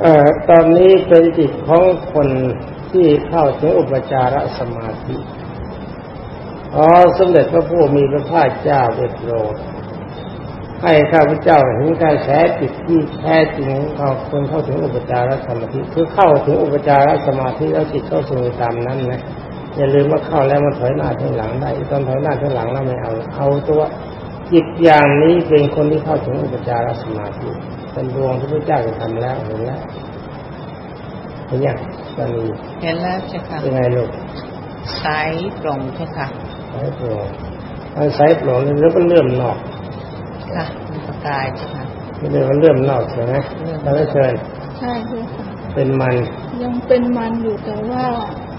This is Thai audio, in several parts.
เอ่อตอนนี้เป็นจิตของคนที่เข้าถึงอุปจารสมาธิอ๋อสมเด็จพระผู้มีพระภาคเจ้าเดชโรดให้ข้าพเจ้าเห็นการแสจิตที่แท้จริงของคนเข้าถึงอุปจารสมาธิคือเข้าถึงอุปจารสมาธิแล้วจิตเข้าสู่ตามนั้นนะอย่าลืมว่าเข้าแล้วมันถอยหน้าถอยหลังได้ตอนถอยหน้าถอยหลังเราไม่เอาเอาตัวจิตอย่างนี้เป็นคนที่เข้าถึงอุปจารสมาธิ เป็นดวงที่พระเจ้าจะทำแล้วเห็นแล้วเห็นยังตอนนี้เห็นแล้วเจ้าค่ะเป็นไงลูกใสตรงเจ้าค่ะสายโปร่งมันสายโปร่งแล้วมันเลื่อมนอกค่ะมีประกายเจ้าค่ะไม่ได้มันเลื่อมนอกใช่ไหมเราไม่เชิญใช่ด้วยค่ะเป็นมัน ยังเป็นมันอยู่แต่ว่า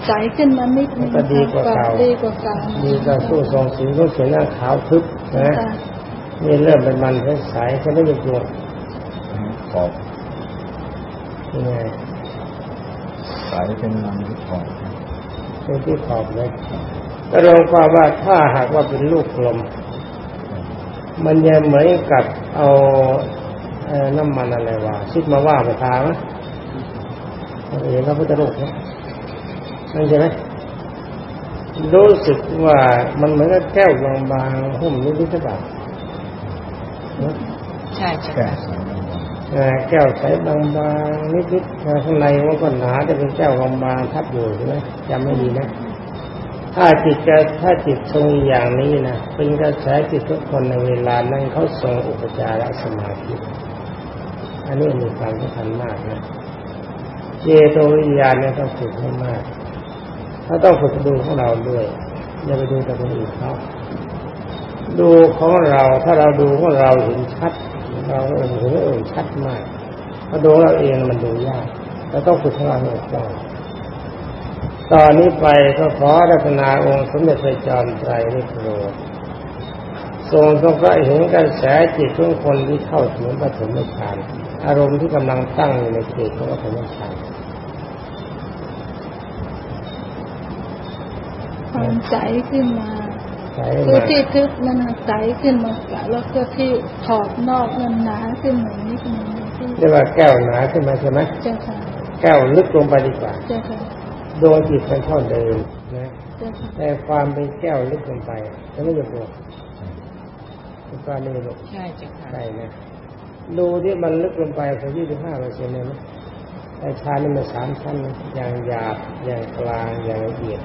ใสขึ้นมานิดนึงก็ดีกว่าเก่าดีกว่าเก่าดีก็สู้ทรงสีก็เขียนหน้าขาวทึบนะค่ะนี่เริ่มเป็นมันใสๆจะไม่หยุดตัว ขอบยังไงสายเป็นมันที่ขอบเป็นที่ขอบเลยก็ลงความว่าถ้าหากว่าเป็นลูกกลม มันจะเหมือนกับเอาเอ่อน้ำมันอะไรวะซิดมาว่าไปทาไหมเห็นพระพุทธรูปไหมนั่นใช่ไหมรู้สึกว่ามันเหมือนกับแก้วบางๆหุ้มนิดๆหรือเปล่าใช่เจ้า แก้ค่ะสายมันเอ่อแก้วใสบางๆนิดๆข้างในมันก็หนาแต่เป็นแก้วบางๆทับอยู่ใช่ไหมจำไม่ดีนะ ถ้าจิตจะถ้าจิตทรงอย่างนี้นะเป็นกระแสจิตทุกคนในเวลานั้นเขาทรงอุปจารสมาธิอันนี้มีความสำคัญมากนะเจโตวิญญาณเนี่ยต้องฝึกให้มาก ถ้าต้องฝึกดูของเราด้วย อย่าไปดูแต่คนอื่นเขาดูของเราถ้าเราดูของเราเห็นชัด เราเองห็นเออชัดมากถ้าดูเราเองมันดูยากเราต้องฝึกของเราให้ถูกต้องตอนนี้ไปก็ขอรัตนาองค์สมเด็จพระจอมไตรนิโปรทรงทรงก็เห็นกระแสจิตของคนที่เข้าถึงปฐมฌานอารมณ์ที่กำลังตั้งอยู่ในเขตของปฐมฌานความใสขึ้นมา ใช้คือมาที่ทึบมันน่ะใสขึ้นมาแล้วก็ที่ขอบนอกมันหนาขึ้นมานิดนึงที่เรียกว่าแก้วหนาขึ้นมาใช่ไหมเจ้าค่ะแก้วลึกลงไปดีกว่าเจ้าค่ะดวงจิตมันเท่าเดิมนะเจ้าค่ะแต่ความเป็นแก้วลึกลงไปจะไม่หยุดลงเป็นความไม่หยุดลงใช่เจ้าค่ะใช่นะดูที่มันลึกลงไปสักยี่สิบห้าเปอร์เซ็นต์เลยนะแต่ชานี่มันสามชั้นนะอย่างหยาบอย่างกลางอย่างละเอียด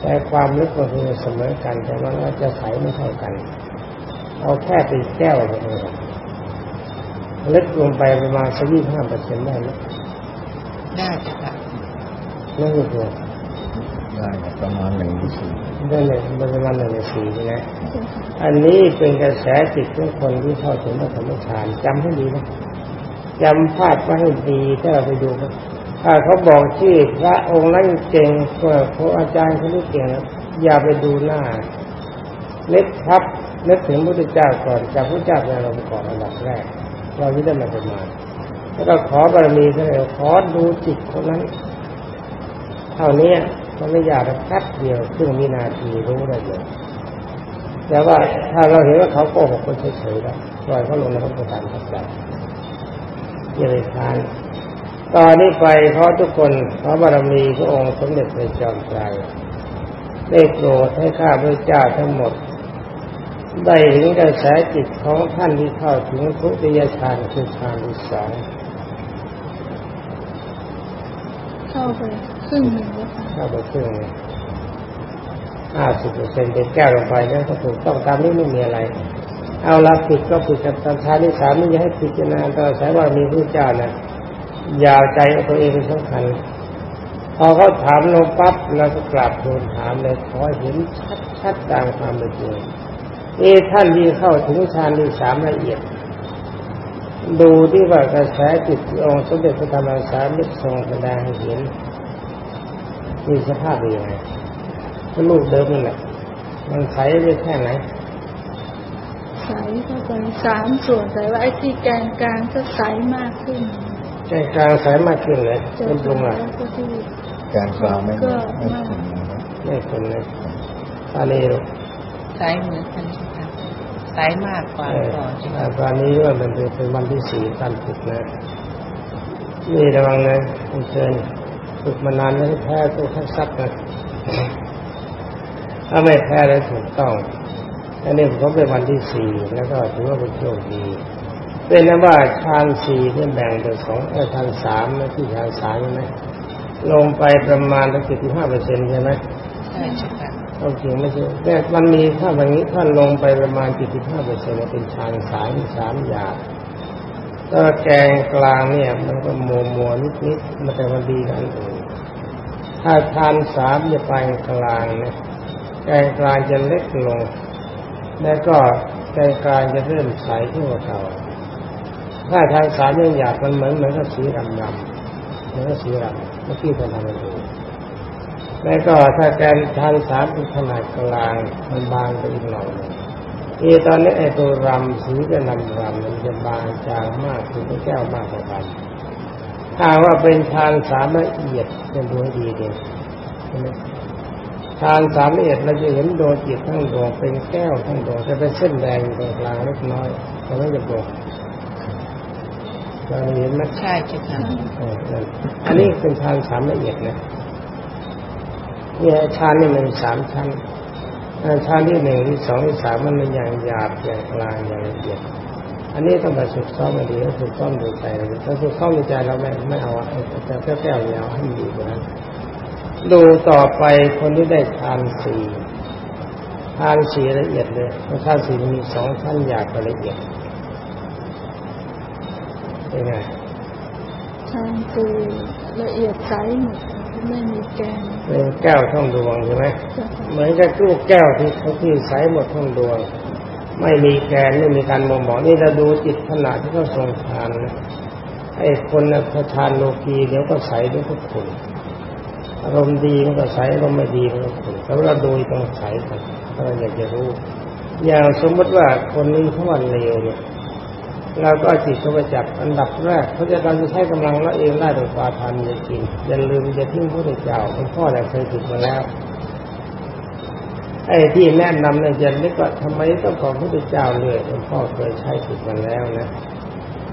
แต่ความลึกก็คือเสมอกัน แต่ว่าจะใสไม่เท่ากัน เอาแค่เป็นแก้วเท่านั้นลึกลงไปประมาณสักยี่สิบห้าเปอร์เซ็นต์ได้ไหมได้เจ้าค่ะไม่หยุดลงได้ครับประมาณหนึ่งหรือสี่ได้เลยประมาณหนึ่งในสี่ใช่ไหมเจ้าค่ะอันนี้เป็นกระแสจิตของคนที่เข้าถึงพระธรรมฌานจำให้ดีนะจำภาพไว้ให้ดีถ้าเราไปดูนะ ถ้าเขาบอกชื่อพระองค์นั้นเก่งกว่าพระอาจารย์คนนี้เก่งอย่าไปดูหน้าเล็กครับนึกถึงพระพุทธเจ้าก่อนจากพระเจ้าเป็นเราก่อนอันดับแรก เราไม่ได้มาประมาณแล้วก็ขอบารมีเท่านั้นขอดูจิตคนนั้น เท่านี้มันไม่อยากแป๊บเดียวครึ่งวินาทีรู้ได้เลยแต่ว่าถ้าเราเห็นว่าเขาโกหกก็เฉยๆแล้วปล่อยเขาลงในพระประธานทับใจอย่าไปทาน ตอนนี้ไปเพราะทุกคนเพราะบารมีพระองค์สมเด็จพระจอมไตรได้โปรดให้ข้าพระเจ้าทั้งหมด ได้เห็นกระแสจิตของท่านที่เข้าถึงทุติยฌานคือฌานที่สองเข้าไปครึ่งหนึ่งแล้วค่ะเข้าไปครึ่งห้าสิบเปอร์เซ็นต์เป็นแก้วลงไปนั่นก็ถูกต้องตามนี้ไม่มีอะไร เอาละผิดก็ผิดกับตามชาที่สามนี่อย่าให้ผิดจนาตอนสายว่ามีพระเจ้านะ อย่าใจเอาตัวเองเป็นสำคัญพอเขาถามลงปั๊บเราก็กลับทูลถามเลยขอเห็นชัดชัดๆตามความเป็นจริงเอท่านที่เข้าถึงฌานที่สามละเอียด ดูที่ว่ากระแสจิตที่องค์สมเด็จพระธรรมสามิตรทรงแสดงให้เห็นมีสภาพเป็นยังไงก็ลูกเดิมนั่นแหละมันใสได้แค่ไหนใสเข้าไปสามส่วนแต่ว่าไอ้ที่แกนกลางก็ใสมากขึ้น ใจกลางใสมากขึ้นเลยเจ้าเป็นตรงไหนค่ะแล้วก็ที่การกลางไม่ไม่ถึงนะครับไม่คนเลยตานีลูกใสเหมือนกันเจ้าค่ะใสมากกว่าเออก่อนเจ้าอ่าค่ะตอนนี้ว่ามันเป็นเป็นวันที่สี่การฝึกนะนี่ระวังนะคุณเชิญฝึกมานานไม่แพ้ตัวทักซักนะถ้าไม่แพ้แล้วถูกต้องอันนี้ผมเป็นวันที่สี่แล้วก็ถือว่าเป็นโชคดี เป็นนะว่าชานสี่ที่แบ่งเป็นสองเออชานสามนะที่ชานสามใช่ไหมลงไปประมาณตั้งเจ็ดสิบห้าเปอร์เซ็นต์ใช่ไหมใช่เจ้าค่ะความจริงไม่ใช่แต่มันมีถ้าแบบนี้ถ้าลงไปประมาณเจ็ดสิบห้าเปอร์เซ็นต์เป็นชานสามสามหยาบถ้าแกงกลางเนี่ย มันก็มัวมัวนิดนิดๆมันแต่มันดีกันอื่นถ้าชานสามจะไปกลางเนี่ยแกงกลางจะเล็กลง แล้วก็แกงกลางจะเริ่มใสขึ้นกว่าเก่า ถ้าทางสามยังหยาบมันเหมือนเหมือนกับสีดำดำเหมือนกับสีดำเมื่อกี้ผมทำให้ดูแล้วก็ถ้าแกนทานสามเป็นขนาดกลางมันบางไปอีกหน่อยเอตอนนี้ไอตัวรำสีจะนำรำมันจะบางจางมากคือเป็นแก้วมากกว่ากันถ้าว่าเป็นทานสามละเอียดจะดูให้ดีเด่นทานสามละเอียดเราจะเห็นดวงจิตทั้งดวงเป็นแก้วทั้งดวงจะเป็นเส้นแดงตรงกลางเล็กน้อยแต่ไม่จะบอก เราเห็นไหมใช่เจ้าค่ะเออนั่นอันนี้เป็นทานสามละเอียดนะเนี่ยชานนี่มันมีสามชั้นอ่าชานที่หนึ่งที่สองที่สามมันเป็นอย่างหยาบอย่างกลางอย่างละเอียด อันนี้ต้องไปฝึกซ้อมมาดีแล้วฝึกซ้อมโดยใจเราถ้าฝึกซ้อมโดยใจเราไม่ไม่เอาอะแต่แก้วแก้วๆเนี่ยเอาให้มันดีกว่านั้นดูต่อไปคนที่ได้ทานสี่ทานสี่ละเอียดเลยเพราะทานสี่มันมีสองชั้นหยาบกับละเอียด เป็นไงทางคือละเอียดใสหมดไม่มีแกนเป็นแก้วท่องดวงใช่ไหมเจ้าค่ะเหมือนกับลูกแก้วที่เขาที่ใสหมดทั้งดวง ไม่มีแกนไม่มีการมองมองนี่เราดูจิตขณะที่เขาทรงทานนะไอ้คนนะพอทานโลกีเดี๋ยวก็ใสเดี๋ยวก็ขุ่นอารมณ์ดีมันก็ใสอารมณ์ไม่ดีมันก็ขุ่นแต่ว่าเราดูตรงใสกันถ้าเราอยากจะรู้ อย่างสมมติว่าคนนี้เขาว่าเลวเนี่ย เราก็จิตเข้าไปจับอันดับแรกเขาจะการจะใช้กำลังละเองได้โดยปาทานจริงอย่าลืมจะทิ้งพระเจ้าเป็นพ่อแต่เคยผิดมาแล้วไอ้ที่แนะนำในเจนนี่ก็ทำไมต้องขอพระพุทธเจ้าเลยหลวงพ่อเคยใช้ผิดมาแล้วนะ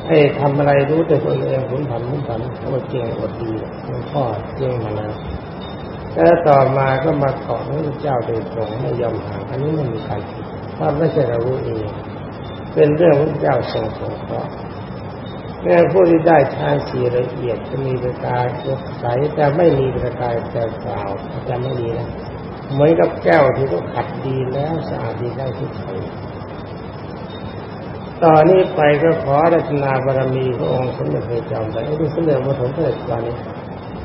ไอ้ทำอะไรรู้แต่ตัวเองผมทำผมทำเขาเก่งอดดีหลวงพ่อเก่งมาแล้วแล้วต่อมาก็มาขอพระพุทธเจ้าโดยตรงไม่ยอมห่างอันนี้ไม่มีการผิดเพราไม่ใช่เรารู้เอง เป็นเรื่องพระพุทธเจ้าทรงสงเคราะห์แม้ผู้ที่ได้ฌานสีละเอียดจะมีประกายใสแต่ไม่มีประกายแปลเปล่าจำไม่ดีนะเหมือนกับแก้วที่เขาขัดดีแล้วสะอาดดีได้ทุกทีตอนนี้ไปก็ขอรัตนาบารมีพระองค์สมเด็จพระจอมไตรไอ้ที่สมเด็จพระสมเด็จตอนนี้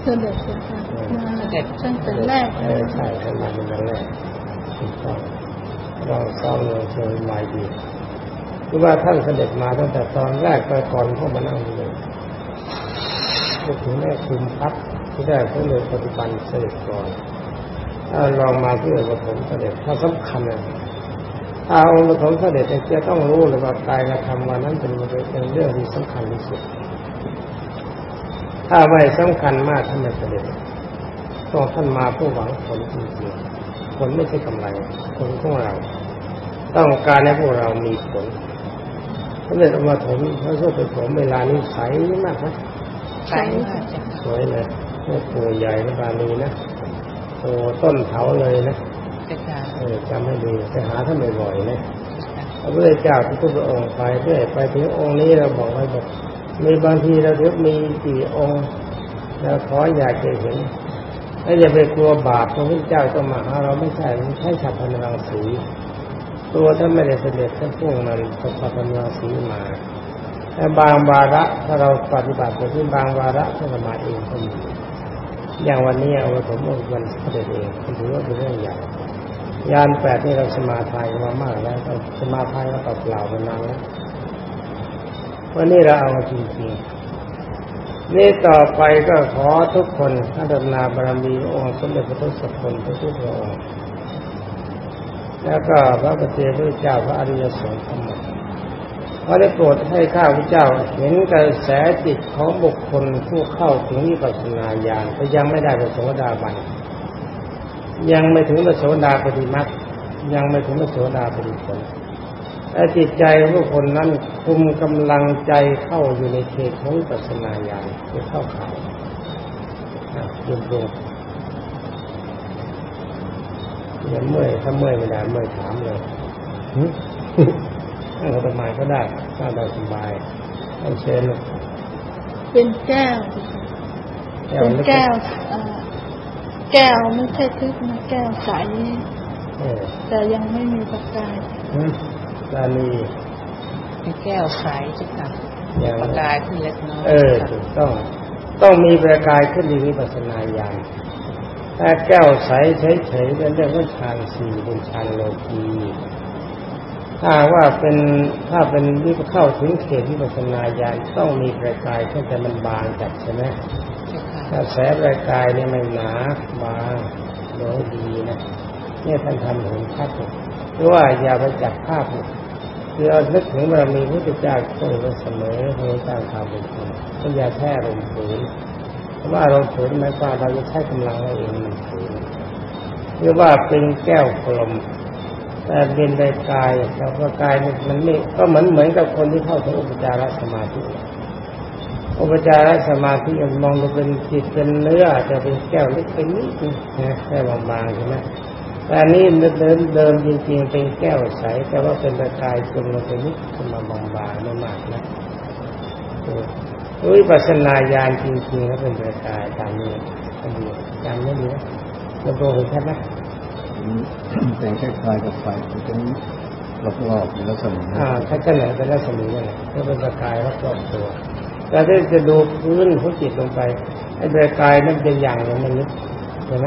เสด็จเจ้าค่ะมาตั้งแต่แรกเออใช่ขนาดเป็นแรกถูกต้องเราซ้อมเราเชิญมาดี คือว่าท่านเสด็จมาตั้งแต่ตอนแรกไปก่อนเข้ามานั่งเลยก็ถึงแม่คุมพับที่ได้พระเลยปฏิบัติเสด็จก่อนถ้าลองมาเพื่อปฐมเสด็จถ้าสำคัญเลยถ้าองค์ปฐมเสด็จจะต้องรู้เลยว่ากายกระทำวันนั้นเป็นเป็นเรื่องที่สำคัญที่สุด ถ้าไม่สำคัญมากท่านไม่เสด็จต้องท่านมาเพื่อหวังผลจริงๆผลไม่ใช่กำไรผลของเรา ต้องการให้พวกเรามีผล เด็จองค์ปฐมพระโสดผมเวลานี้ใสมากนะใสมากเจ้าค่ะสวยเลยโอ้ตัวใหญ่นะบาลีนะโตต้นเถาเลยนะเจ้าค่ะเออจำให้ดีไปหาท่านบ่อยๆนะพระพุทธเจ้าทุกพระองค์ไปเรื่อยไปถึงองค์นี้เราบอกไว้บอกมีบางทีเราเดี๋ยวมีกี่องค์เราขออยากจะเห็นถ้าอย่าไปกลัวบาปพระพุทธเจ้าต้องมาหาเราไม่ใช่ไม่ใช่ฉับพันรังสี ตัวท่านไม่ได้เสด็จท่านพุ่งมันฉับพันรังสีมาแต่บางวาระถ้าเราปฏิบัติไปที่บางวาระท่านจะมาเองก็มีอย่างวันนี้เอาไว้ผมวันเสด็จเองถือว่าเป็นเรื่องใหญ่ยานแปดนี่เราสมาทายมามากแล้วเราสมาทายมาเปล่าๆมานานแล้ววันนี้เราเอาจริงๆนี่ต่อไปก็ขอทุกคนอาดนาบารมีองค์สมเด็จพระทศพลพระทุกพระองค์ แล้วก็พระปฏิเจพระเจ้าพระอริยสงฆ์ทั้งหมดขอได้โปรดให้ข้าพเจ้าเห็นกระแสจิตของบุคคลผู้เข้าถึงวิปัสสนาญาณแต่ยังไม่ได้เป็นโสดาบันยังไม่ถึงพระโสดาปฏิมักยังไม่ถึงพระโสดาปฏิผลแต่จิตใจของบุคคลนั้นคุมกำลังใจเข้าอยู่ในเขตของวิปัสสนาญาณคือเข้าข่ายยืนตรง อย่าเมื่อยถ้าเมื่อยไม่ได้เมื่อยถามเลยหึนั่งสบายก็ได้ถ้าเราสบายให้เชิญลูกเป็นแก้วเป็นล็แก้วเอ่อแก้วไม่ใช่ทึบนะแก้วใสเออแต่ยังไม่มีประกายหึลาลีเป็นแก้วใสเจ้าค่ะอย่างประกายขึ้นเล็กน้อยเออเจ้าถูค่ะกต้องต้องมีประกายขึ้นในวิปัสสนาญาณ ถ้าแก้วใสเฉยๆเป็นเรื่องของฌานสี่เป็นฌานโลกีถ้าว่าเป็นถ้าเป็นวิปเข้าถึงเขตวิปัสสนาญาณต้องมีประกายขึ้นแต่มันบางจัดใช่ไหมเจ้าค่ะถ้าแสประกายนี่ไม่หนาบางโดยดีนะเนี่ยท่านทำเห็นชัดเลยหรือว่าอย่าไปจับภาพเลยคือเอานึกถึงบารมีพระพุทธเจ้าช่วยไว้เสมอให้สร้างความเป็นจริงก็อย่าแค่ลมฝืนเพราะ ว่าเราฝืนหมายควาเราจะใช้กำลังเราเองฝืนหรือว่าเป็นแก้วกลมแต่เป็นในกายแต่ว่ากายมันมันไม่ก็เหมือนเหมือนกับคนที่เข้าถึงอุปจารสมาธิอุปจารสมาธิมันมองดูเป็นจิตเป็นเนื้อจะเป็นแก้วเล็กไปนิดนึงนะแค่บางๆใช่ไหมแต่อันนี้เดิมเดิมจริงๆเป็นแก้วใสแต่ว่าเป็นประกายจนลงไปนิดขึ้นมาบางๆไม่มากนะ วิปัสสนาญาณจริงๆแล้วเป็นประกายตามนี้อันนี้จำไม่ดีนะเราโตเห็นชัดไหมเป็นคล้ายๆกับไฟมันเป็นรอบๆอยู่แล้วสมอ่าถ้าจะไหนเป็นรัศมีนั่นแหละก็เป็นประกายรอบๆตัวแต่ถ้าจะดูพื้นของจิตลงไปไอ้ประกายนั่นเป็นอย่างอย่างมันนิดเห็นไหม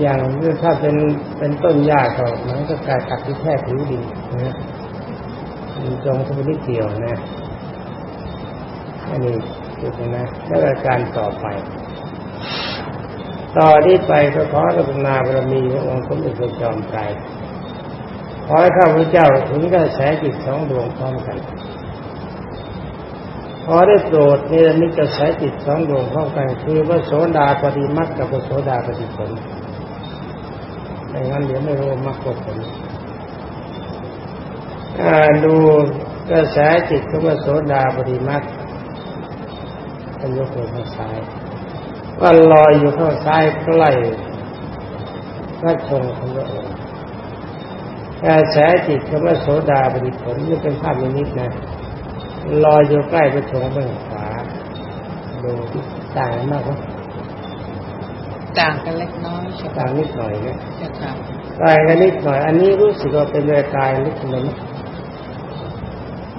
อย่างถ้าเป็นเป็นต้นหญ้าก็มันก็กลายตัดที่แค่ผิวดินนะมีจงทุกนิดเดียวนะ อันนี้จุดหนึ่งนะแล้วก็การต่อไป ต่อที่ไปก็ขอรัตนาบารมีขององค์สมเด็จพระจอมไตรขอให้ข้าพเจ้าถึงกระแสจิตสองดวงพร้อมกันขอได้โปรดเนรมิตกระแสจิตสองดวงพร้อมกันคือพระโสดาปฏิมักกับพระโสดาปฏิผลไม่งั้นเดี๋ยวไม่รู้มักกับผลดูกระแสจิตของพระโสดาปฏิมั กท่านยกมือข้างซ้ายว่าลอยอยู่ข้างซ้ายใกล้พระชงของพระองค์กระแสจิตของพระโสดาปฏิผลนี่เป็นภาพนิมิตนะลอยอยู่ใกล้พระชงเบื้องขวาดูที่ต่างกันมากไหมต่างกันเล็กน้อยเจ้าต่าค่ะงนิดหน่อยนะเจ้าค่ะต่างกันนิดหน่อย อันนี้รู้สึกว่าเป็นเรือกายนิดหนึ่ง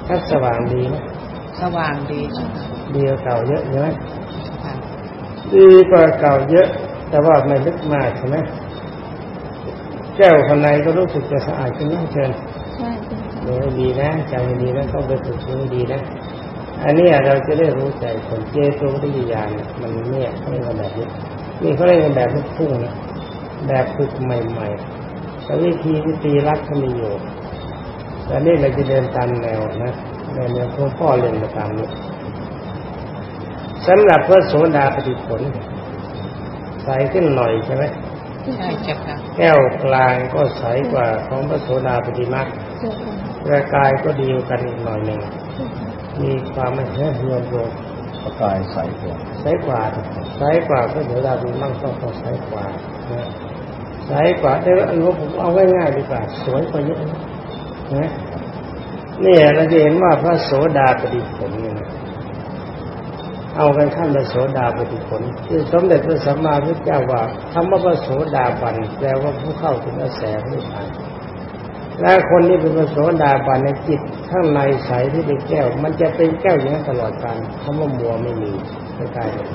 ถ้าสว่างดีนะ สว่างดีเจ้าค่ะดีกว่าเก่าเยอะใช่ไหมเจ้าค่ะดีกว่าเก่าเยอะ แต่ว่าไม่ลึกมากใช่ไหมแก้วข้างในก็รู้สึกจะสะอาดขึ้นนะเชิญใช่เป็นค่ะดูให้ดีนะจำให้ดีนะต้องไปฝึกดูให้ดีนะอันเนี้ยเราจะได้รู้ใจคนเจโตวิทยานมันเนี่ยเขาเรียกว่าแบบนี้นี่เขาเรียกว่าแบบลูกทุ่งนะแบบฝึกใหม่ๆแต่วิธีวิธีรักเขามีอยู่แต่นี่เราจะเดินตามแนวนะ แนวแนวพ่อพ่อเรียนมาตามนี้สำหรับพระโสดาปฏิผล ใสขึ้นหน่อยใช่ไหมใช่จ้าค่ะแก้วกลางก็ใสกว่าของพระโสดาปฏิมาเจ้าค่ะร่างกายก็ดีกันอีกหน่อยหนึ่งมีความไม่เชื่อรวมรวมประกายใสกว่าใสกว่าใสกว่าก็เดี๋ยวเราดูมั่งต้องต้องใสกว่านะใสกว่าแต่อันนี้ผมเอาง่ายๆดีกว่าสวยกว่าเยอะนะนะ เนี่ยเราจะเห็นว่าพระโสดาปฏิผลเนี่ยเอากันขั้นพระโสดาปฏิผลที่สมเด็จพระสัมมาสัมพุทธเจ้าว่าคำว่าพระโสดาบันแปลว่าผู้เข้าถึงกระแสพระนิพพานและคนที่เป็นพระโสดาบันในจิตข้างในใสที่เป็นแก้ว มันจะเป็นแก้วอย่างนั้นตลอดกาลคำว่ามัวไม่มีในกายเลย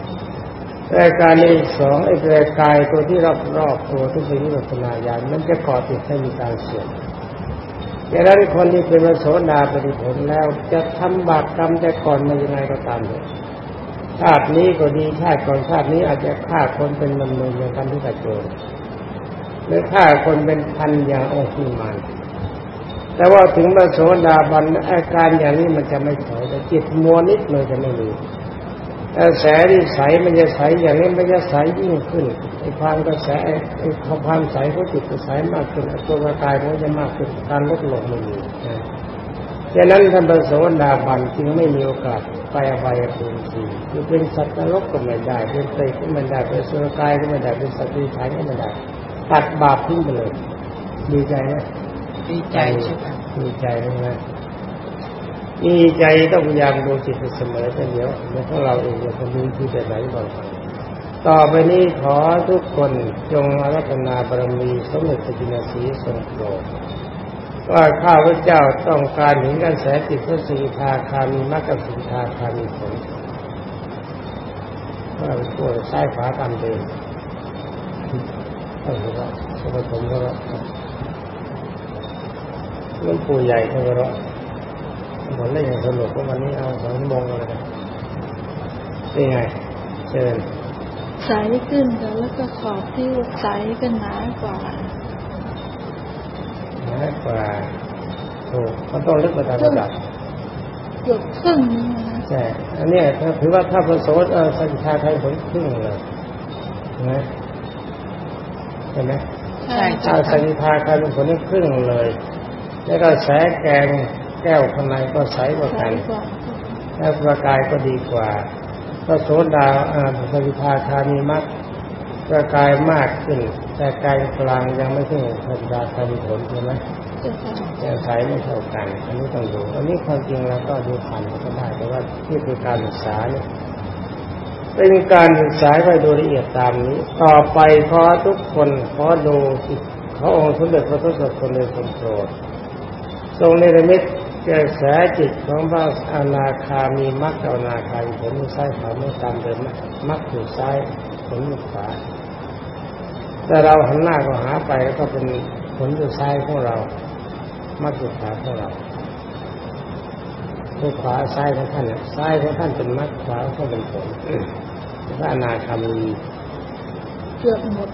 รายการนี้สองไอ้รายกายตัวที่รอบรอบตัวที่เป็นวิปัสสนาญาณมันจะก่อติดให้มีการเสื่อม ดังนั้นคนที่เป็นพระโสดาปฏิผลแล้ว จะทำบาปกรรมแต่ก่อนมายังไงก็ตามเลยชาตินี้ก็ดีชาติก่อนชาตินี้อาจจะฆ่าคนเป็นมันมืออย่างกันที่กระโจนหรือฆ่าคนเป็นพันอย่างองค์ที่มานแต่ว่าถึงพระโสดาบันอาการอย่างนี้มันจะไม่ถอยแต่จิตมัวนิดเลยจะไม่มี กระแสที่ใสมันจะใสอย่างนี้มันจะใสยิ่งขึ้นไอ้ความกระแสไอ้ความใสของจิตจะใสมากขึ้นไอ้ตัวกระกายมันจะมากขึ้นการลดลงไม่มีนะดังนั้นท่านพระโสดาบันจึงไม่มีโอกาสไปอภัยภูมิสีคือเป็นสัตว์นรกก็ไม่ได้ เป็นเปรตก็ไม่ได้เป็นสุรกายก็ไม่ได้เป็นสัตว์ที่ฉายก็ไม่ได้ตัดบาปทิ้งไปเลยดีใจไหมดีใจเจ้าค่ะดีใจไหม ดีใจต้องพยายามดูจิตเสมอแต่เดียวเดี๋ยวพวกเราเองจะคนนี้ที่จะไหนบ่อยต่อไปนี้ขอทุกคนจงอารัธนาบารมีสมเด็จพระจินสีทรงโปรดว่าข้าพเจ้าต้องการเห็นกระแสจิตพระสีทาคามีมรรคสิทาคามีผลว่าตัวซ้ายขวาตามเดิมต้องรู้ว่าสมผมก็ว่าหลวงปู่ใหญ่ก็ว่า ผมเล่นอย่างสนุกเพราะวันนี้เอาสองชั่วโมงเลยนะนี่ไงเชิญใสขึ้นค่ะแล้วก็ขอบที่ใสก็หนากว่าน้อยกว่าถูกมันต้องลึกมาตามระดับเกือบครึ่งนึงนะคะใช่อันเนี้ยถ้าถือว่าถ้าประโสดเออสัญชาไทยผลครึ่งเลยนะเห็นไหมใช่ถ้าเจ้าสัค่ะญชาไทยเป็นผลนี่ครึ่งเลย แล้วก็แสแกง แก้วข้างในก็ใสกว่าใสกันกว่าแล้วประกายก็ดีกว่าพระโสดาอ่าสัญชาคามีมักประกายมากขึ้น แต่กายกลางยังไม่ถึงสัญชาคามีผลใช่ไหมเจ้าค่ะยังใช้ไม่เท่ากันอันนี้ต้องดูอันนี้ความจริงเราก็ดูผ่านก็ได้แต่ว่าที่คือการศึกษาเนี่ยเป็นการศึกษาไปโดยละเอียดตามนี้ ต่อไปขอทุกคนขอดูจิตขอองค์สมเด็จพระทศพลในทรงโปรดทรงเนรมิต กระแสจิตของพระอนาคามีมรรคอนาคามีผลอยู่ซ้ายขวาไม่ตามเดิมมรรคอยู่ซ้ายผลอยู่ขวาแต่เราหันหน้าก็หาไปก็เป็นผลอยู่ซ้ายของเรามัดอยู่ขวาของเราคือขวาซ้ายของท่านซ้ายของท่านเป็นมัดขวาของท่าเป็นผลพระอนาคามีเกือบหมด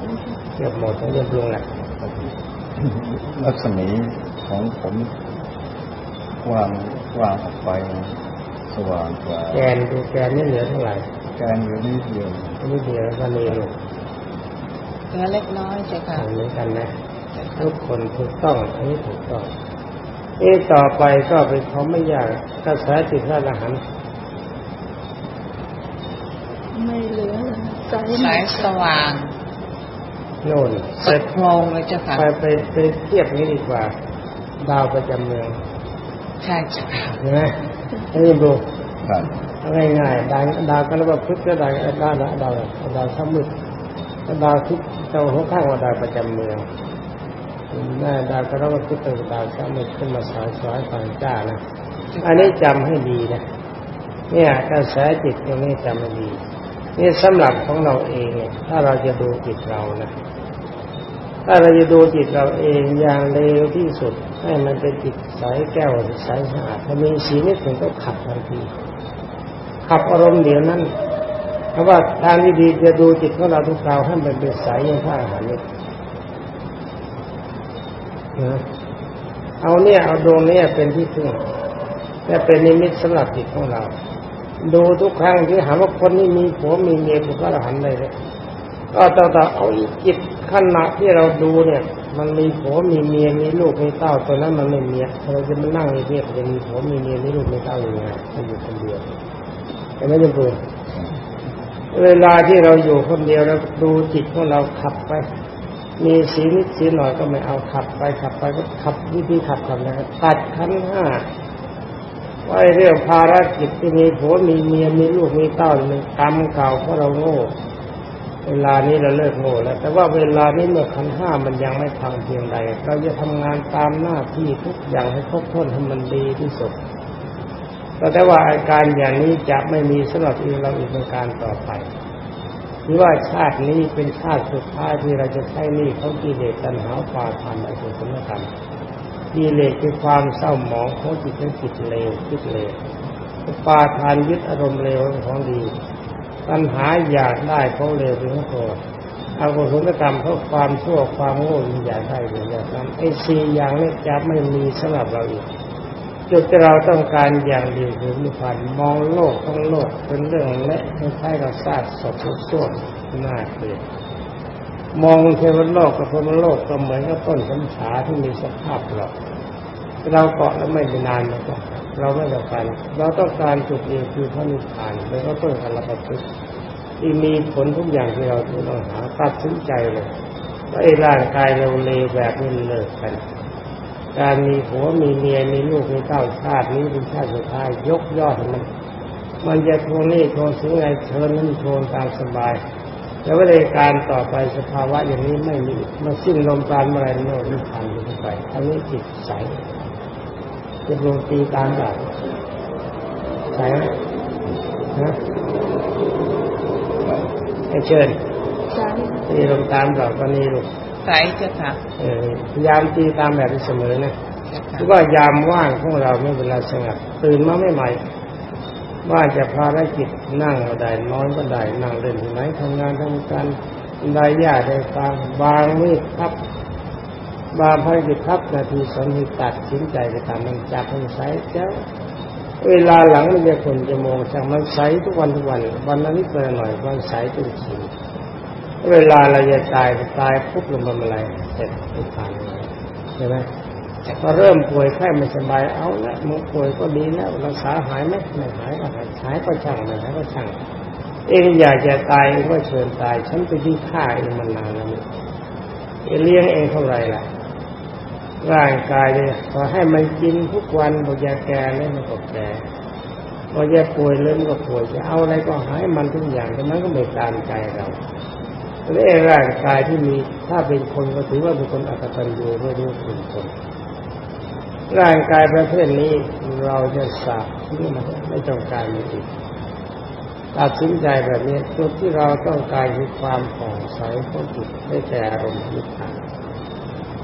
เกือบหมดแล้วเรียบร้อยแหละรัศมีของผม กว้างกว้างออกไป สว่างกว่าแกนดูแกนนี่เหลือเท่าไหร่แกนอยู่นิดเดียวนี่เดียวก็นี่ลูกเหลือเล็กน้อยเจ้าค่ะเหมือนกันนะเจ้าค่ะทุกคนถูกต้องอันนี้ถูกต้องเอ๊ะต่อไปก็เป็นเขาไม่ยากกระแสจิตพระอรหันต์ไม่เหลือเลยนะใสสายสว่างโน่นสุดโพรงเลยเจ้าค่ะไปไปไปเทียบนี้ดีกว่า ดาวประจำเมือง ใช่เจ้าค่ะเห็นไหมนี่ดูครับง่ายๆดาวดาวกันแล้วก็พึกก็ดาวดาวดาวดาวดาวช้ำมืดดาวทุกดาวหัวข้างว่าดาวประจำเมืองหน้าดาวกันแล้วก็พึกเป็นดาวช้ำมืดขึ้นมาสายสายฝั่งจ้านะอันนี้จำให้ดีนะเนี่ยกระแสจิตตรงนี้จำให้ดีนี่สำหรับของเราเองเนี่ยถ้าเราจะดูจิตเรานะ ถ้าเราจะดูจิตเราเองอย่างเร็วที่สุด ให้มันเป็นจิตใสแก้วใสสะอาดถ้ามีสีนิดหนึ่งก็ขับทันทีขับอารมณ์เดี๋ยวนั้นเพราะว่าทางที่ดีจะดูจิตของเราทุกคราวให้มันเป็นใสอย่างพระอรหันต์นี่นะเอาเนี่ยเอาดวงเนี้เป็นที่พึ่งและเป็นนิมิตสำหรับจิตของเรา ดูทุกครั้งที่หาว่าคนนี้มีผัวมีเมียเป็นพระอรหันต์เลยเลย ก็ต้องเอาอีกจิตขณะที่เราดูเนี่ย มันมีผัวมีเมียมีลูกมีเต้าตัวนั้นมันไม่เมียเราจะมานั่งเรียจะมีผัวมีเมียมีลูกมีเต้าอย่างไงมันอยู่คนเดียวแต่ไม่จำเป็นเวลาที่เราอยู่คนเดียวแล้วดูจิตของเราขับไป มีสีนิดสีหน่อยก็ไม่เอาขับไปขับไปก็ขับวิธีขับทำนะครับตัดขันห้าว่าไอ้เรื่องภารกิจที่มีผัวมีเมียมีลูกมีเต้ามันกรรมเก่าเพราะเราโง่ เวลานี้เราเลิกโง่แล้ว แต่ว่าเวลานี้เมื่อขันห้ามันยังไม่พังเพียงใดเราจะทำงานตามหน้าที่ทุกอย่างให้ครบถ้วนให้มันดีที่สุดแต่ว่าอาการอย่างนี้จะไม่มีสำหรับอีกเราอีกในการต่อไปที่ว่าชาตินี้เป็นชาติสุดท้ายที่เราจะใช้นี้เขากิเลสตัณหาปาทานอกุศลกรรมกิเลสคือความเศร้าหมองของจิตเป็นจิตเลวจิตเลวปาทานยึดอารมณ์เลวของดี ปัญหาอยากได้ของเลวเป็นของโกรธอกุศลกรรมเพราะความชั่วความโง่อยากได้อย่างนั้นไอ้สี่อย่างนี้จะไม่มีสำหรับเราอีกจุดที่เราต้องการอย่างเดียวคือนิพพานมองโลกทั้งโลกเป็นเรื่องเละคล้ายๆกับซากศพทุกส่วนน่าเกลียดมองเทวโลกกับพรมโลกก็เหมือนกับต้นสัญชาที่มีสภาพหลอกเราเกาะแล้วไม่นานนะก็ เราไม่ต้องการเราต้องการจุดเดียวคือพระนิพพานแล้วก็ต้นการรับประพฤติที่มีผลทุกอย่างที่เราต้องหาตัดสินใจเลยว่าไอ้ร่างกายเราเลวแบบนี้เลิกกัน การมีผัวมีเมียมีลูกมีเต้าชาตินี้เป็นชาติสุดท้ายยกยอดมันมันจะทวงนี้ทวงสินไงเชิญนั่นทวงตามสบาย แล้ววิธีการต่อไปสภาวะอย่างนี้ไม่มีมันสิ้นลมปราณเมื่อไรโน่นนี่ผ่านไปอันนี้จิตใส จะลงตีตามแบบใสไหมนะให้เชิญใช่ตีลงตามแบบตอนนี้ลูกใสเจ้าค่ะเออพยายามตีตามแบบนี้เสมอนะเจ้าค่ะหรือว่ายามว่างของเราไม่เวลาสงัดตื่นมาไม่ใหม่ว่าจะภารกิจนั่งก็ได้นอนก็ได้นั่งเล่นที่ไหนทำงานทำการได้ยาได้ฟังบางมีดครับ บางภารกิจครับนาทีสองนาทตัดสินใจไปตามมันจากมันใสเจ้า เวลาหลังมันจะคนจะมองช่างมันใสทุกวันทุกวันวันนิดวันละหน่อยวันใสจนชินเวลาเราจะตายตายปุ๊บลงมาอะไรเสร็จทุกทางเลยใช่ไหมพอเริ่มป่วยไข้ไม่สบายเอาละมึงป่วยก็ดีแล้วรักษาหายไหมไม่หายก็หายหายก็ช่างไม่หายก็ช่างเองอยากจะตายเองก็เชิญตาย ฉันไปที่ฆ่าเองมานานแล้วเอเลี้ยงเองเท่าไหร่ล่ะ ร่างกายเนี่ยพอให้มันกินทุกวันบอกยาแก่แล้วมันก็แก่พอแยาป่วยเริ่มก็ป่วยจะเอาอะไรก็หายมันทุกอย่างแต่มันก็ไม่ตามใจเราแล้วไอ้ร่างกายที่มีถ้าเป็นคนก็ถือว่าเป็นคนอัตตันยูไม่รู้คุณคนร่างกายประเภทนี้เราจะสาบทิ้งมันไม่ต้องการมันอีกตัดสินใจแบบนี้จุดที่เราต้องการคือความผ่องใสของจิตได้แต่อารมณ์นิพพาน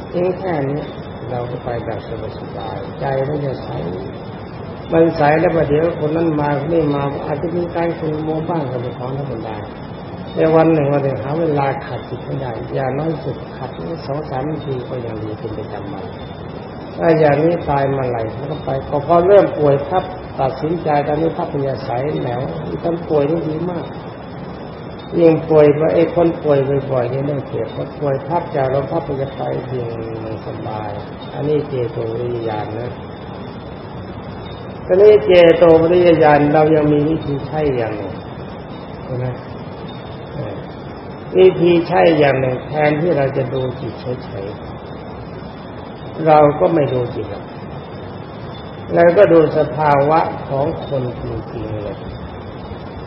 เพียงแค่นี้ เราก็ไปแบบสบายๆใจไมันจะใสมันใสแล้วประเดี๋ยวคนนั้นมาคนนี้มาอาจจะมีการคุณโมบ้างก็เป็นของธรรมดาในวันหนึ่งวันหนึ่งหาเวลาขัดจิตไม่ได้อย่างน้อยสุดขัดสองสามนาทีก็ยังดีเป็นประจำวันถ้าอย่างนี้ตายมาไหลมันก็ไปพอพอเริ่มป่วยครับตัดสินใจตอนนี้พักปัญญาสายแหนวที่ท่านป่วยนี่ดีมาก ยิ่งป่วยไปไอ้คนป่วยบ่อยๆนี่ไม่เจ็บพอป่วยพับจากเราพับปัญญาไปเพียงสบาย อันนี้เจโตวิญญาณนะตอนนี้เจโตวิญญาณเรายังมีวิธีใช้อย่างหนึ่งใช่ไหมวิธีใช้อย่างหนึ่งแทนที่เราจะดูจิตเฉยๆเราก็ไม่ดูจริงอะแล้วก็ดูสภาวะของคนจริงๆเลย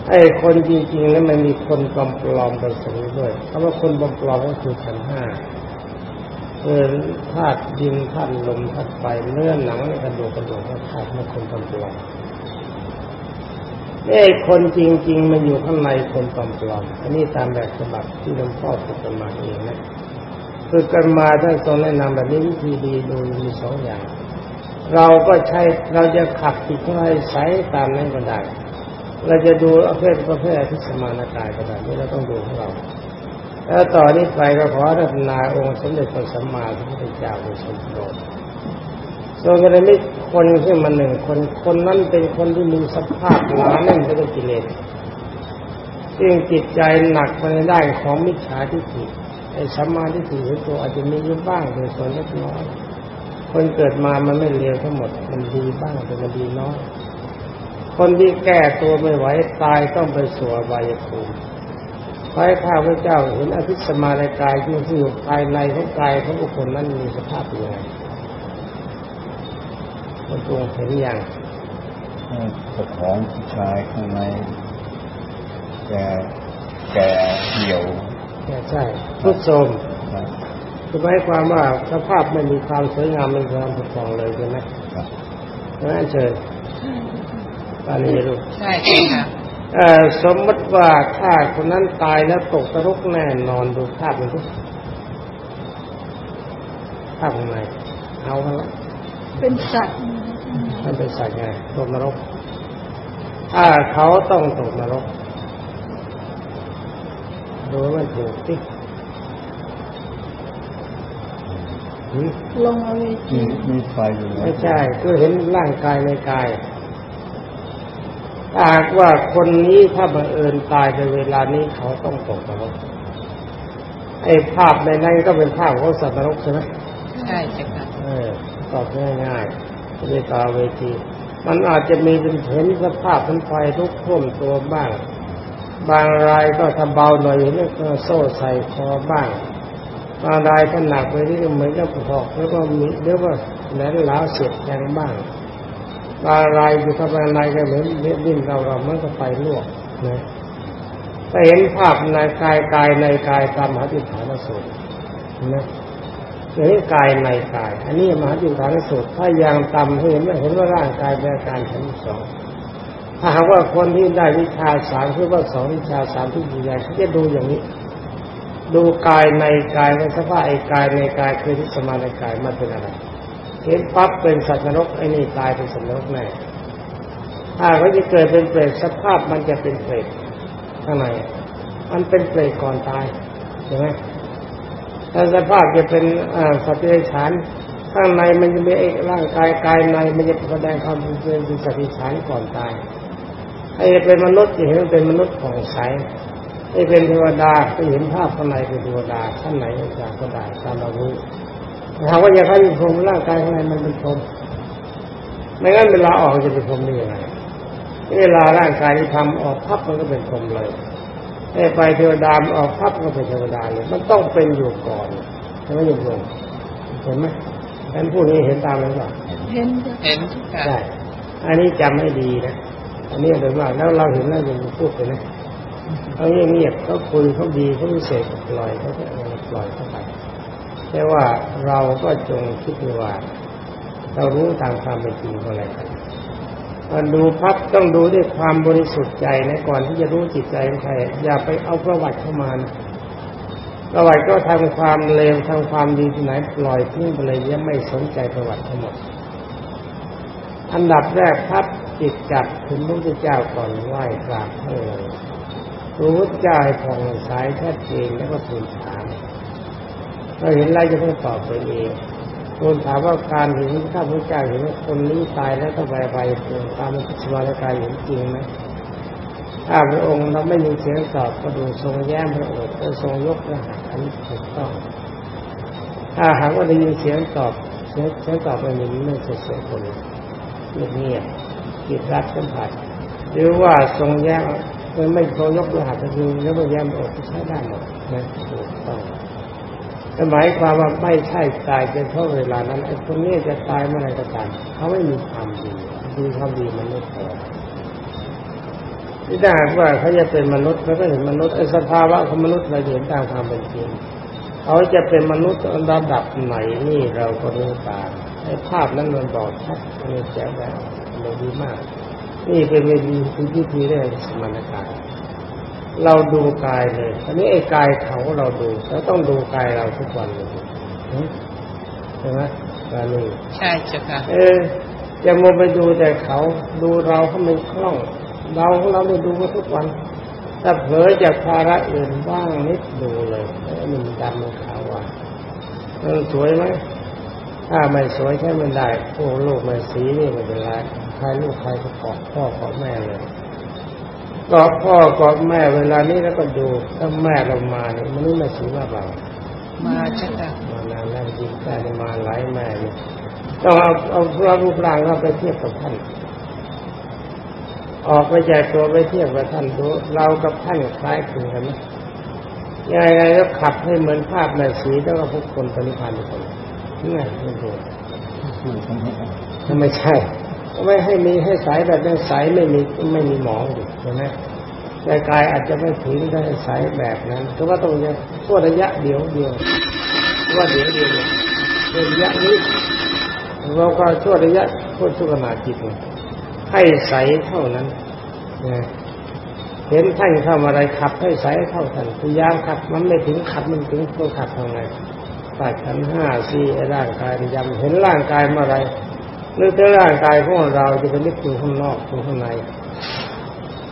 ไอ้คนจริงๆแล้วมันมีคนปลอมๆไปสมด้วยคำว่าคนปลอมๆก็คือขันห้าคือธาตุดินธาตุลมธาตุไฟเนื้อหนังกระดูกกระดูกธาตุมันคนปลอมๆไอ้คนจริง ๆ มันอยู่ข้างในคนปลอมๆอันนี้ตามแบบฉบับที่หลวงพ่อฝึกกันมาเองนะฝึกกันมาท่านทรงแนะนำแบบนี้วิธีดีดูมีสองอย่าง เราก็ใช้เราจะขับจิตให้ใสตามนั้นก็ได้ เราจะดูประเภทประเภทที่สมานกายก็ได้นี่เราต้องดูของเราแล้วต่อนนี้ไปก็ขอรัตนาองค์สมเด็จพระสัมมาสัมพุทธเจ้าโดยสมโปรดทรงกระมิคนขึ้นมาหนึ่งคนคนนั้นเป็นคนที่มีสภาพหนาแน่นไปด้วยกิเลสซึ่งจิตใจหนักไปในด้านของมิจฉาทิฏฐิไอ้สัมมาทิฏฐิขอตัวอาจจะมีอยู่บ้างเป็นส่วนเล็กน้อยคนเกิดมามันไม่เลวทั้งหมด มันดีบ้างแต่มันดีน้อย คนที่แก้ตัวไม่ไหวตายต้องไปสู่อบายภูมิขอให้ข้าพเจ้าเห็นอภิสมาในกายที่อยู่ภายในของกายของบุคคลนั้นมีสภาพยังไงมันตรงเห็นอย่างเจ้าของผู้ชายข้างในแกแกเหี่ยวแก่ใช่ทุดโทรมนะคือหมายความว่าสภาพไม่มีความสวยงามไม่มีความผุดผ่องเลยใช่ไหมครับนั่นเชิญต อนนี้ลูกใช่เจ้าค่ะเอ่อสมมติว่าถ้าคนนั้นตายแล้วตกนรกแน่นอนดูภาพมันทุกภาพข้างในเอาละเป็นสัตว์มันเป็นสัตว์ไงตกนรก ถ้าเขาต้องตกนรกดูว่ามันถูกที่หืมลงอเวมีจีมีไฟอยู่ไหมไม่ใช่คือเห็นร่างกายในกายถ้า หากว่าคนนี้ถ้าบังเอิญตายในเวลานี้เขาต้องตกนรกไอ้ภาพในนั้นก็เป็นภาพของสัตว์นรกใช่ไหมใช่เจ้าค่ะเออตอบง่ายๆไม่ได้ต่อเวทีมันอาจจะมีเป็นเห็นสภาพเป็นไฟทุกข์ท่วมตัวบ้าง บางรายก็ทำเบาหน่อยเห็นก็โซ่ใส่คอบ้างบางรายถ้าหนักไปนี่ก็เหมือนกับหอกแล้วก็มีเรียกว่าแหลมหลาวเสียบแทงบ้าง บางรอยู่ข้างในก็เหมือนดิ้นเราเรามันก็ไฟลวกนะถ้าเห็นภาพในกายกายในกายตามมหาติตฐานสูตรนะเห็นกายในกาย อันนี้มหาติตฐานสูตรถ้ายังต่ำเห็นว่เห็นว่าร่างกายเป็นอาการชั้นสองถ้าหากว่าคนที่ได้วิชาสามคือว่าสองวิชาสามที่ดีใหญ่เขาจะดูอย่างนี้ ดูกายในกายในสภาพไอ้กายในกายคือที่สมาในกายมันเป็นอะไร เห็นปั๊บเป็นสัตว์นรกไอ้นี่ตายเป็นสัตว์นรกแน่ถ้าเขาจะเกิดเป็นเปรตสภาพมันจะเป็นเปรตข้างในมันเป็นเปรตก่อนตายใช่ไหมถ้าสภาพจะเป็นสัตว์เดรัจฉานข้างในมันจะมีไอ้ร่างกายกายในมันจะแสดงความเป็นเป็นสัตว์เดรัจฉานก่อนตายไอ้เป็นมนุษย์จะเห็นเป็นมนุษย์ผ่องใสไอ้เป็นเทวดาก็เห็นภาพข้างในเป็นเทวดาข้างในเป็นจากก็ได้ตามเรารู้ ถามว่าอย่าให้เป็นพรหมร่างกายข้างในมันเป็นพรหมไม่งั้นเวลาออกจะเป็นพรหมได้ยังไงเวลาร่างกายที่ทำออกพับมันก็เป็นพรหมเลยไอ้ไปเทวดามันออกพับก็เป็นเทวดาเลย มันต้องเป็นอยู่ก่อนใช่ไหมโยมโยมเห็นไหมท่านพูดนี้เห็นตามแล้วเปล่าเห็นจ้ะเห็นเจ้าค่ะใช่อันนี้จำให้ดีนะอันนี้เป็นว่าแล้วเราเห็นแล้วยังพูดไปนะเขาเงียบๆเขาคุยเขาดีเขาพิเศษปล่อยเขาก็ปล่อยเข้าไป แต่ว่าเราก็จงคิดดูว่า เรารู้ตามความเป็นจริงก็แล้วกันมันดูพับต้องดูด้วยความบริสุทธิ์ใจนะก่อนที่จะรู้จิตใจของใครอย่าไปเอาประวัติเข้ามาประวัติก็ทำความเลวทำความดีที่ไหนปล่อยทิ้งไปเลยยังไม่สนใจประวัติทั้งหมด อันดับแรกพับจิตจับถึงพระพุทธเจ้าก่อนไหว้กราบให้เลยรู้พุทธเจ้าให้ผ่องใสชัดเจนแล้วก็ทูลถาม เราเห็นอะไรจะต้องตอบไปเองทูลถามว่าการเห็นข้าพเจ้าเห็นว่าคนนี้ตายแล้วต้องไปไปตามสวารกายเห็นจริงไหมถ้าพระองค์เราไม่มีเสียงตอบก็ดูทรงแย้มพระโอษฐ์ก็ทรงยกพระหัตถ์อันนี้ถูกต้อง ถ้าหากว่าได้ยินเสียงตอบเสียงเสียงตอบไม่มีไม่ใช่เสียคนเงียบๆจิตรัดสัมผัสหรือว่าทรงแย้มมันไม่ทรงยกตัวหัตถ์คือแล้วก็แย้มอกใช้ได้หมดนะถูกต้อง หมายความว่าไม่ใช่ตายเป็นเพราะเวลานั้นไอ้คนนี้จะตายเมื่อไรก็ตามเขาไม่มีความดีดีความดีมันไม่พอที่ถ้าหากว่าเขาจะเป็นมนุษย์เขาก็เห็นมนุษย์ไอ้สภาวะของมนุษย์เราเห็นตามความเป็นจริงเขาจะเป็นมนุษย์ระดับไหนนี่เราก็รู้ตามไอ้ภาพนั้นมันบอกชัดมันแจ๋วแล้วมันดีมาก นี่เป็นวิธีวิธีเรื่องสมานกาย เราดูกายเลยอันนี้ไอ้กายเขาเราดูแล้วต้องดูกายเราทุกวันเลยใช่ไหมกานี่ใช่เจ้าค่ะเอออย่ามัวไปดูแต่เขา ดูเราเขาไม่คล่อง เราของเราไม่ดูมาทุกวันถ้าเผลอจากภาระอื่นบ้างนิดดูเลยเอ้ยมันดำมันขาวว่ะมันสวยไหมถ้าไม่สวยใช้ไม่ได้โอ้ลูกไม่สีนี่ไม่เป็นไรใครลูกใครก็เกาะพ่อเกาะแม่เลยเกาะพ่อเกาะแม่เวลานี้แล้วก็ดูถ้าแม่เรามาเนี่ยมันนี่ไม่สีมาเปล่ามาเจ้าค่ะมานานแล้วจริงแต่มาหลายแม่เนี่ยต้องเอาเอาพระรูปร่างเราไปเทียบกับท่าน ออกไปจากตัวไปเทียบกับท่านดูเรากับท่านคล้ายคลึงกันไหมยังไงก็ขับให้เหมือนภาพแม่สีแล้วก็พวกคนปณิพันธ์ทุกคนนี่ไงไม่ดูสู้ทั้งหมดถ้าไม่ใช่ก็ ไม่ให้มีให้ใสแบบนั้นใสไม่มีไม่มีหมองดิใช่ไหมแต่กายอาจจะไม่ถึงได้ใสแบบนั้นก็ว่าต้องนี่ยชั่วระยะเดียวเดียวว่าเดียวเดียวเนี่ยระยะนี้เราก็ช่วระยะชั่วชั่วขนาจิตให้ใสเท่านั้นนะเห็นท่านทำอะไรขับให้ใสเท่าท่านพยายามขับมันไม่ถึงขับมันถึงตัวขับทางไงปาดขันห้าสี่ร่างกายยำเห็นร่างกายเมื่อไร นึกถึงร่างกายของเราจะเป็นนึกถึงข้างนอกถึงข้างใน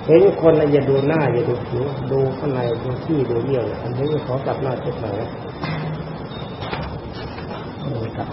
เห็นคนนะอย่าดูหน้าอย่าดูผิวดูข้างในดูที่ดูเยี่ยวอันนี้ขอกลับหน้าเช็ดหน่อยนะครับ